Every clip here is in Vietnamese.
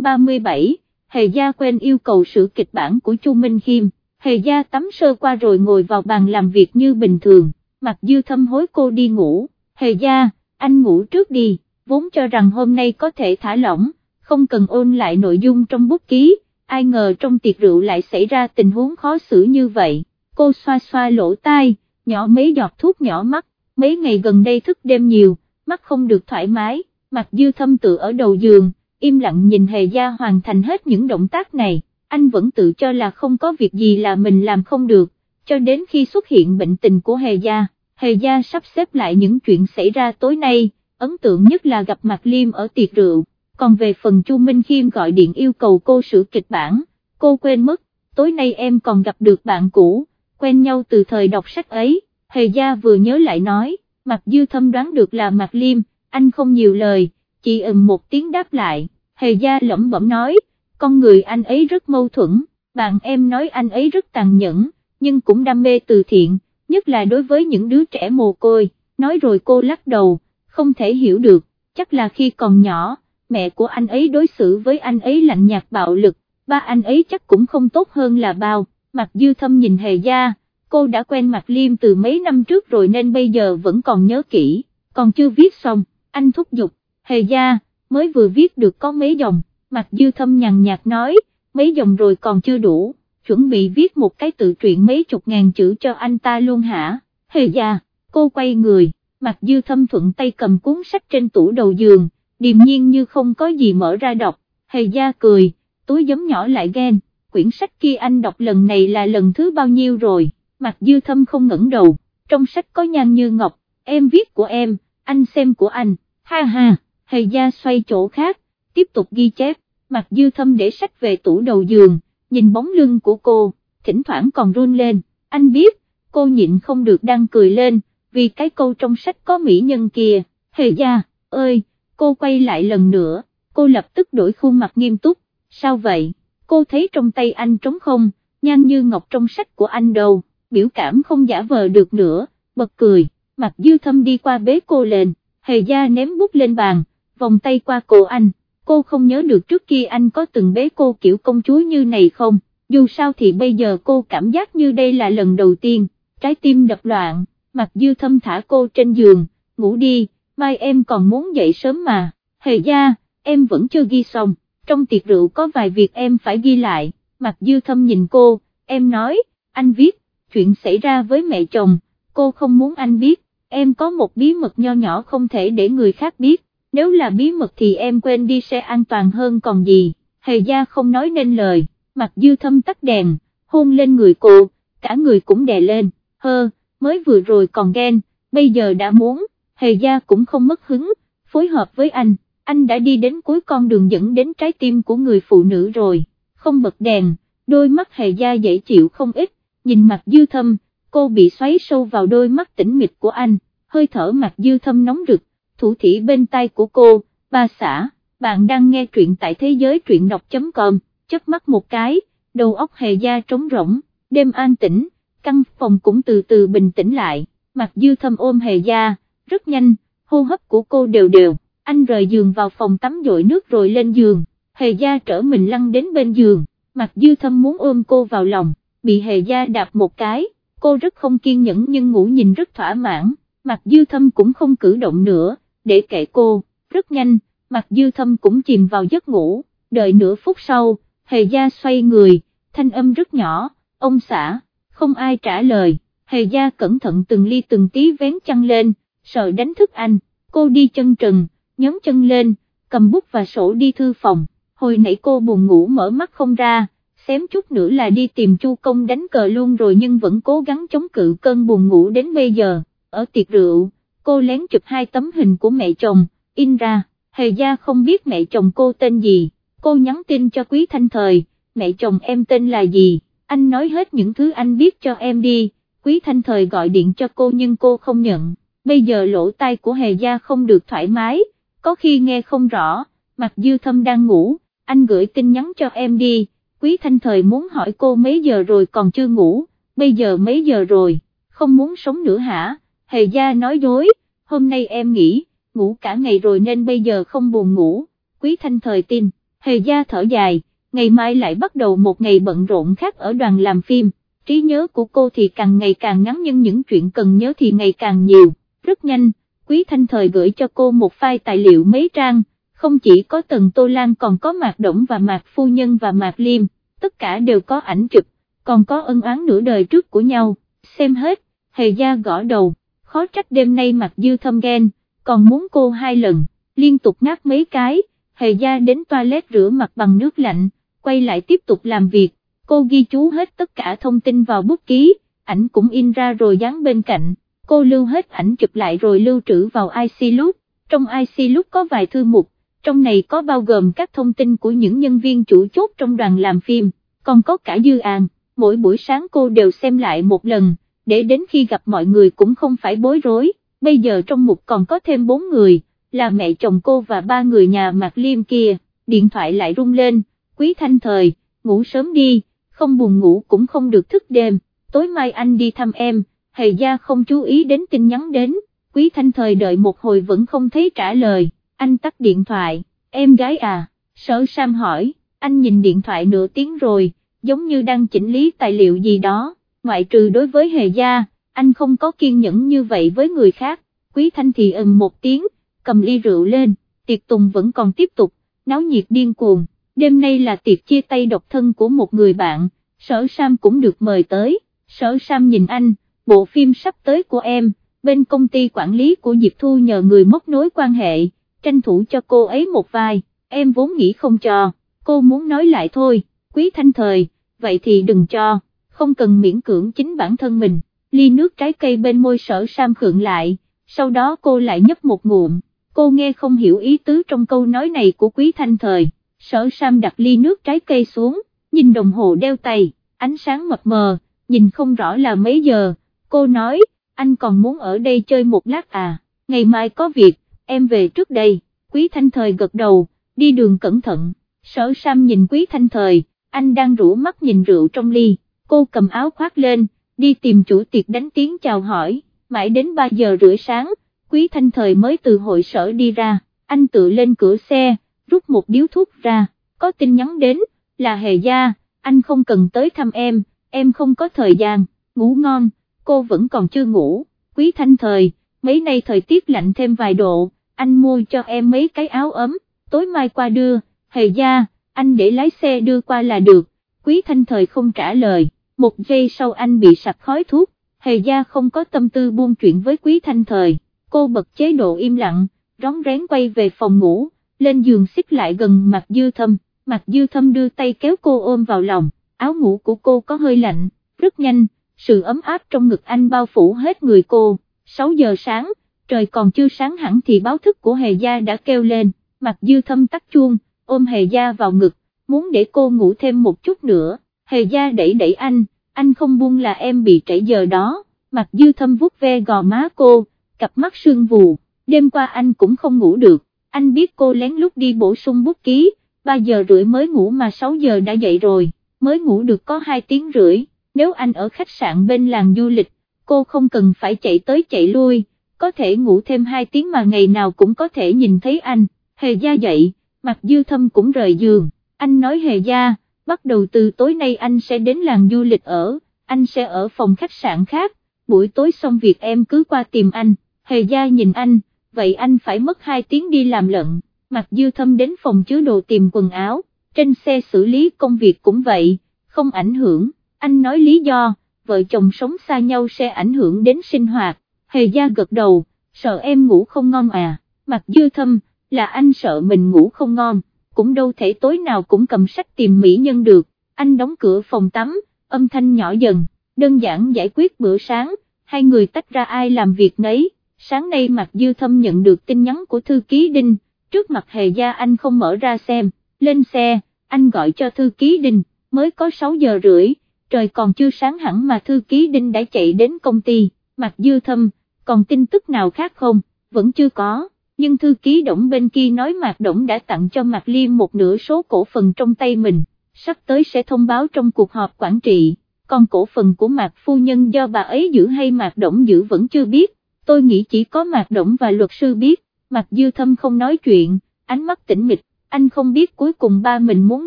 chương 37, Hề Gia quen yêu cầu sửa kịch bản của Chu Minh Khiêm, Hề Gia tắm sơ qua rồi ngồi vào bàn làm việc như bình thường, Mặc dư thâm hối cô đi ngủ, Hề Gia, anh ngủ trước đi, vốn cho rằng hôm nay có thể thả lỏng, không cần ôn lại nội dung trong bút ký, ai ngờ trong tiệc rượu lại xảy ra tình huống khó xử như vậy, cô xoa xoa lỗ tai, nhỏ mấy giọt thuốc nhỏ mắt, mấy ngày gần đây thức đêm nhiều, mắt không được thoải mái, mặt dư thâm tự ở đầu giường, im lặng nhìn hề gia hoàn thành hết những động tác này, anh vẫn tự cho là không có việc gì là mình làm không được, cho đến khi xuất hiện bệnh tình của hề gia, hề gia sắp xếp lại những chuyện xảy ra tối nay, ấn tượng nhất là gặp mặt Liêm ở tiệc rượu, còn về phần Chu Minh Khiêm gọi điện yêu cầu cô sửa kịch bản, cô quên mất, tối nay em còn gặp được bạn cũ, quen nhau từ thời đọc sách ấy, hề gia vừa nhớ lại nói, mặt dư thâm đoán được là mặt Liêm, anh không nhiều lời, chị ừm một tiếng đáp lại, hề gia lẩm bẩm nói, con người anh ấy rất mâu thuẫn, bạn em nói anh ấy rất tàn nhẫn, nhưng cũng đam mê từ thiện, nhất là đối với những đứa trẻ mồ côi, nói rồi cô lắc đầu, không thể hiểu được, chắc là khi còn nhỏ, mẹ của anh ấy đối xử với anh ấy lạnh nhạt bạo lực, ba anh ấy chắc cũng không tốt hơn là bao, mặt dư thâm nhìn hề gia, cô đã quen mặt liêm từ mấy năm trước rồi nên bây giờ vẫn còn nhớ kỹ, còn chưa viết xong, anh thúc giục, hề gia, mới vừa viết được có mấy dòng, mặt dư thâm nhằn nhạt nói, mấy dòng rồi còn chưa đủ, chuẩn bị viết một cái tự truyện mấy chục ngàn chữ cho anh ta luôn hả, hề gia, cô quay người, mặt dư thâm thuận tay cầm cuốn sách trên tủ đầu giường, điềm nhiên như không có gì mở ra đọc, hề gia cười, túi giấm nhỏ lại ghen, quyển sách kia anh đọc lần này là lần thứ bao nhiêu rồi, mặt dư thâm không ngẩng đầu, trong sách có nhan như ngọc, em viết của em, anh xem của anh, ha ha, hề gia xoay chỗ khác, tiếp tục ghi chép, mặt dư thâm để sách về tủ đầu giường, nhìn bóng lưng của cô, thỉnh thoảng còn run lên, anh biết, cô nhịn không được đang cười lên, vì cái câu trong sách có mỹ nhân kia, hề gia, ơi, cô quay lại lần nữa, cô lập tức đổi khuôn mặt nghiêm túc, sao vậy, cô thấy trong tay anh trống không, nhan như ngọc trong sách của anh đâu, biểu cảm không giả vờ được nữa, bật cười, mặt dư thâm đi qua bế cô lên, hề gia ném bút lên bàn, vòng tay qua cổ anh, cô không nhớ được trước kia anh có từng bế cô kiểu công chúa như này không, dù sao thì bây giờ cô cảm giác như đây là lần đầu tiên, trái tim đập loạn, mặt dư thâm thả cô trên giường, ngủ đi, mai em còn muốn dậy sớm mà, hề gia, em vẫn chưa ghi xong, trong tiệc rượu có vài việc em phải ghi lại, mặt dư thâm nhìn cô, em nói, anh viết, chuyện xảy ra với mẹ chồng, cô không muốn anh biết, em có một bí mật nho nhỏ không thể để người khác biết, nếu là bí mật thì em quên đi sẽ an toàn hơn còn gì, hề gia không nói nên lời, mặt dư thâm tắt đèn, hôn lên người cô, cả người cũng đè lên, hơ, mới vừa rồi còn ghen, bây giờ đã muốn, hề gia cũng không mất hứng, phối hợp với anh, anh đã đi đến cuối con đường dẫn đến trái tim của người phụ nữ rồi, không bật đèn, đôi mắt hề gia dễ chịu không ít, nhìn mặt dư thâm, cô bị xoáy sâu vào đôi mắt tĩnh mịch của anh, hơi thở mặt dư thâm nóng rực, thủ thỉ bên tay của cô, ba xã, bạn đang nghe truyện tại thế giới truyện đọc.com, chớp mắt một cái, đầu óc hề gia trống rỗng, đêm an tĩnh, căn phòng cũng từ từ bình tĩnh lại, mặt dư thâm ôm hề gia, rất nhanh, hô hấp của cô đều đều, anh rời giường vào phòng tắm dội nước rồi lên giường, hề gia trở mình lăn đến bên giường, mặt dư thâm muốn ôm cô vào lòng, bị hề gia đạp một cái, cô rất không kiên nhẫn nhưng ngủ nhìn rất thỏa mãn, mặt dư thâm cũng không cử động nữa, để kệ cô, rất nhanh, mặt dư thâm cũng chìm vào giấc ngủ, đợi nửa phút sau, hề gia xoay người, thanh âm rất nhỏ, ông xã, không ai trả lời, hề gia cẩn thận từng ly từng tí vén chăn lên, sợ đánh thức anh, cô đi chân trần, nhấn chân lên, cầm bút và sổ đi thư phòng, hồi nãy cô buồn ngủ mở mắt không ra, xém chút nữa là đi tìm chu công đánh cờ luôn rồi nhưng vẫn cố gắng chống cự cơn buồn ngủ đến bây giờ, ở tiệc rượu, cô lén chụp hai tấm hình của mẹ chồng, in ra, hề gia không biết mẹ chồng cô tên gì, cô nhắn tin cho quý thanh thời, mẹ chồng em tên là gì, anh nói hết những thứ anh biết cho em đi, quý thanh thời gọi điện cho cô nhưng cô không nhận, bây giờ lỗ tai của hề gia không được thoải mái, có khi nghe không rõ, mặc dư thâm đang ngủ, anh gửi tin nhắn cho em đi, quý thanh thời muốn hỏi cô mấy giờ rồi còn chưa ngủ, bây giờ mấy giờ rồi, không muốn sống nữa hả, hề gia nói dối, hôm nay em nghỉ, ngủ cả ngày rồi nên bây giờ không buồn ngủ, quý thanh thời tin, Hề gia thở dài, ngày mai lại bắt đầu một ngày bận rộn khác ở đoàn làm phim, trí nhớ của cô thì càng ngày càng ngắn nhưng những chuyện cần nhớ thì ngày càng nhiều, rất nhanh, Quý Thanh Thời gửi cho cô một file tài liệu mấy trang, không chỉ có Tần Tô Lan còn có Mạc Động và Mạc Phu Nhân và Mạc Liêm, tất cả đều có ảnh chụp, còn có ân oán nửa đời trước của nhau, xem hết, hề gia gõ đầu, khó trách đêm nay mặt Dư thâm ghen, còn muốn cô hai lần, liên tục ngáp mấy cái, hề gia đến toilet rửa mặt bằng nước lạnh, quay lại tiếp tục làm việc, cô ghi chú hết tất cả thông tin vào bút ký, ảnh cũng in ra rồi dán bên cạnh, cô lưu hết ảnh chụp lại rồi lưu trữ vào IC Loop, trong IC Loop có vài thư mục, trong này có bao gồm các thông tin của những nhân viên chủ chốt trong đoàn làm phim, còn có cả Dư An, mỗi buổi sáng cô đều xem lại một lần, để đến khi gặp mọi người cũng không phải bối rối, bây giờ trong mục còn có thêm bốn người, là mẹ chồng cô và ba người nhà Mạc Liêm kia, điện thoại lại rung lên, quý thanh thời, ngủ sớm đi, không buồn ngủ cũng không được thức đêm, tối mai anh đi thăm em, hề gia không chú ý đến tin nhắn đến, quý thanh thời đợi một hồi vẫn không thấy trả lời, anh tắt điện thoại, em gái à, sở Sam hỏi, anh nhìn điện thoại nửa tiếng rồi, giống như đang chỉnh lý tài liệu gì đó, ngoại trừ đối với hề gia, anh không có kiên nhẫn như vậy với người khác, quý thanh thì ừm một tiếng, cầm ly rượu lên, tiệc tùng vẫn còn tiếp tục, náo nhiệt điên cuồng, đêm nay là tiệc chia tay độc thân của một người bạn, sở Sam cũng được mời tới, sở Sam nhìn anh, bộ phim sắp tới của em, bên công ty quản lý của Diệp Thu nhờ người móc nối quan hệ, tranh thủ cho cô ấy một vai, em vốn nghĩ không cho, cô muốn nói lại thôi, quý thanh thời, vậy thì đừng cho, không cần miễn cưỡng chính bản thân mình, ly nước trái cây bên môi sở Sam khượng lại, sau đó cô lại nhấp một ngụm, cô nghe không hiểu ý tứ trong câu nói này của quý thanh thời, sở Sam đặt ly nước trái cây xuống, nhìn đồng hồ đeo tay, ánh sáng mập mờ, nhìn không rõ là mấy giờ, cô nói, anh còn muốn ở đây chơi một lát à, ngày mai có việc, em về trước đây, quý thanh thời gật đầu, đi đường cẩn thận, sở Sam nhìn quý thanh thời, anh đang rủ mắt nhìn rượu trong ly, cô cầm áo khoác lên, đi tìm chủ tiệc đánh tiếng chào hỏi, mãi đến 3 giờ rưỡi sáng, quý thanh thời mới từ hội sở đi ra, anh tự lên cửa xe, rút một điếu thuốc ra, có tin nhắn đến, là hề gia, anh không cần tới thăm em, em không có thời gian, ngủ ngon, cô vẫn còn chưa ngủ, quý thanh thời, mấy nay thời tiết lạnh thêm vài độ, anh mua cho em mấy cái áo ấm, tối mai qua đưa, hề gia, anh để lái xe đưa qua là được, quý thanh thời không trả lời, một giây sau anh bị sặc khói thuốc, hề gia không có tâm tư buông chuyện với quý thanh thời, cô bật chế độ im lặng, rón rén quay về phòng ngủ, lên giường xích lại gần mặt dư thâm, mặt dư thâm đưa tay kéo cô ôm vào lòng, áo ngủ của cô có hơi lạnh, rất nhanh, sự ấm áp trong ngực anh bao phủ hết người cô, 6 giờ sáng, trời còn chưa sáng hẳn thì báo thức của hề gia đã kêu lên, mặt dư thâm tắt chuông, ôm hề gia vào ngực, muốn để cô ngủ thêm một chút nữa, hề gia đẩy đẩy anh, anh không buông là em bị trễ giờ đó, mặt dư thâm vuốt ve gò má cô, cặp mắt sương vù, đêm qua anh cũng không ngủ được, anh biết cô lén lút đi bổ sung bút ký, 3 giờ rưỡi mới ngủ mà 6 giờ đã dậy rồi, mới ngủ được có 2 tiếng rưỡi, nếu anh ở khách sạn bên làng du lịch, cô không cần phải chạy tới chạy lui, có thể ngủ thêm 2 tiếng mà ngày nào cũng có thể nhìn thấy anh, hề gia dậy, mặt dư thâm cũng rời giường, anh nói hề gia, bắt đầu từ tối nay anh sẽ đến làng du lịch ở, anh sẽ ở phòng khách sạn khác, buổi tối xong việc em cứ qua tìm anh, hề gia nhìn anh, vậy anh phải mất 2 tiếng đi làm lận, mặc dư thâm đến phòng chứa đồ tìm quần áo, trên xe xử lý công việc cũng vậy, không ảnh hưởng, anh nói lý do, vợ chồng sống xa nhau sẽ ảnh hưởng đến sinh hoạt, hề gia gật đầu, sợ em ngủ không ngon à, mặc dư thâm, là anh sợ mình ngủ không ngon, cũng đâu thể tối nào cũng cầm sách tìm mỹ nhân được, anh đóng cửa phòng tắm, âm thanh nhỏ dần, đơn giản giải quyết bữa sáng, hai người tách ra ai làm việc nấy, sáng nay Mạc dư thâm nhận được tin nhắn của thư ký Đinh, trước mặt hề gia anh không mở ra xem, lên xe, anh gọi cho thư ký Đinh, mới có 6 giờ rưỡi, trời còn chưa sáng hẳn mà thư ký Đinh đã chạy đến công ty, Mạc dư thâm, còn tin tức nào khác không, vẫn chưa có, nhưng thư ký Đổng bên kia nói Mạc Đổng đã tặng cho Mạc Liêm một nửa số cổ phần trong tay mình, sắp tới sẽ thông báo trong cuộc họp quản trị, còn cổ phần của Mạc Phu Nhân do bà ấy giữ hay Mạc Đổng giữ vẫn chưa biết, tôi nghĩ chỉ có Mạc Đổng và luật sư biết, Mạc Dư Thâm không nói chuyện, ánh mắt tĩnh mịch, anh không biết cuối cùng ba mình muốn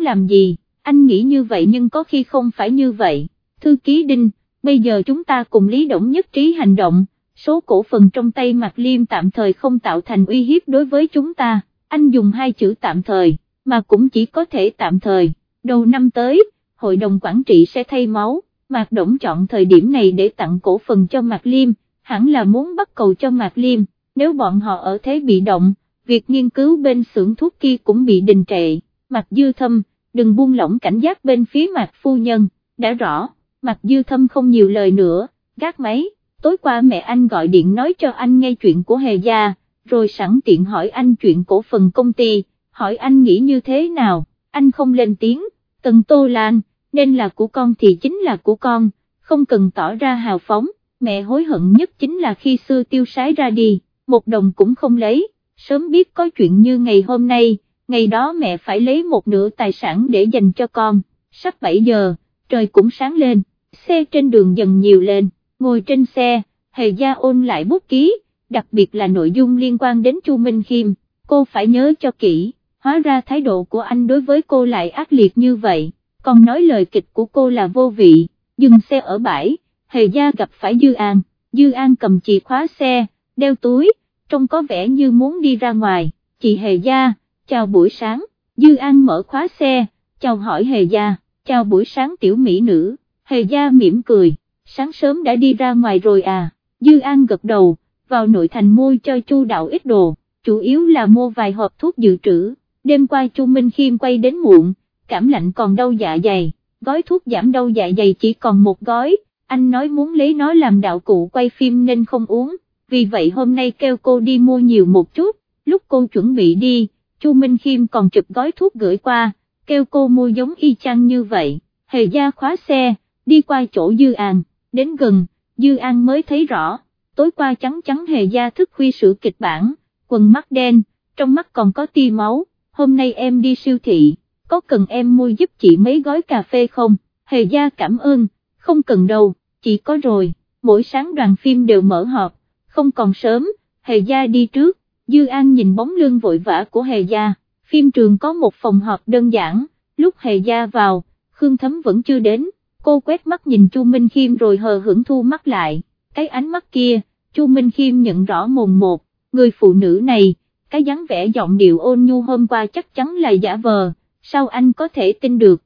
làm gì, anh nghĩ như vậy nhưng có khi không phải như vậy, thư ký Đinh, bây giờ chúng ta cùng Lý Đổng nhất trí hành động, số cổ phần trong tay Mạc Liêm tạm thời không tạo thành uy hiếp đối với chúng ta, anh dùng hai chữ tạm thời, mà cũng chỉ có thể tạm thời, đầu năm tới, hội đồng quản trị sẽ thay máu, Mạc Động chọn thời điểm này để tặng cổ phần cho Mạc Liêm, hẳn là muốn bắt cầu cho Mạc Liêm, nếu bọn họ ở thế bị động, việc nghiên cứu bên xưởng thuốc kia cũng bị đình trệ, Mạc Dư Thâm, đừng buông lỏng cảnh giác bên phía Mạc Phu Nhân, đã rõ, Mạc Dư Thâm không nhiều lời nữa, gác máy, tối qua mẹ anh gọi điện nói cho anh nghe chuyện của Hề Gia, rồi sẵn tiện hỏi anh chuyện cổ phần công ty, hỏi anh nghĩ như thế nào, anh không lên tiếng, Tần Tô Lan, nên là của con thì chính là của con, không cần tỏ ra hào phóng, mẹ hối hận nhất chính là khi xưa tiêu sái ra đi, một đồng cũng không lấy, sớm biết có chuyện như ngày hôm nay, ngày đó mẹ phải lấy một nửa tài sản để dành cho con, sắp 7 giờ, trời cũng sáng lên, xe trên đường dần nhiều lên, ngồi trên xe, Hề Gia ôn lại bút ký, đặc biệt là nội dung liên quan đến Chu Minh Khiêm, cô phải nhớ cho kỹ, hóa ra thái độ của anh đối với cô lại ác liệt như vậy, còn nói lời kịch của cô là vô vị, dừng xe ở bãi, Hề Gia gặp phải Dư An, Dư An cầm chìa khóa xe, đeo túi, trông có vẻ như muốn đi ra ngoài, chị Hề Gia, chào buổi sáng, Dư An mở khóa xe, chào hỏi Hề Gia, chào buổi sáng tiểu mỹ nữ, Hề Gia mỉm cười, sáng sớm đã đi ra ngoài rồi à, Dư An gật đầu, vào nội thành mua cho Chu Đạo ít đồ, chủ yếu là mua vài hộp thuốc dự trữ, đêm qua Chu Minh Khiêm quay đến muộn, cảm lạnh còn đau dạ dày, gói thuốc giảm đau dạ dày chỉ còn một gói, anh nói muốn lấy nó làm đạo cụ quay phim nên không uống, vì vậy hôm nay kêu cô đi mua nhiều một chút, lúc cô chuẩn bị đi, Chu Minh Khiêm còn chụp gói thuốc gửi qua, kêu cô mua giống y chang như vậy, hề gia khóa xe, đi qua chỗ Dư An, đến gần, Dư An mới thấy rõ, tối qua trắng trắng hề gia thức khuya sửa kịch bản, quần mắt đen, trong mắt còn có tia máu, hôm nay em đi siêu thị, có cần em mua giúp chị mấy gói cà phê không, hề gia cảm ơn, không cần đâu, chị có rồi, mỗi sáng đoàn phim đều mở họp, không còn sớm, hề gia đi trước, Dư An nhìn bóng lưng vội vã của hề gia, phim trường có một phòng họp đơn giản, lúc hề gia vào, Khương Thấm vẫn chưa đến, cô quét mắt nhìn Chu Minh Khiêm rồi hờ hững thu mắt lại, cái ánh mắt kia, Chu Minh Khiêm nhận rõ mồn một, người phụ nữ này, cái dáng vẻ giọng điệu ôn nhu hôm qua chắc chắn là giả vờ, sao anh có thể tin được,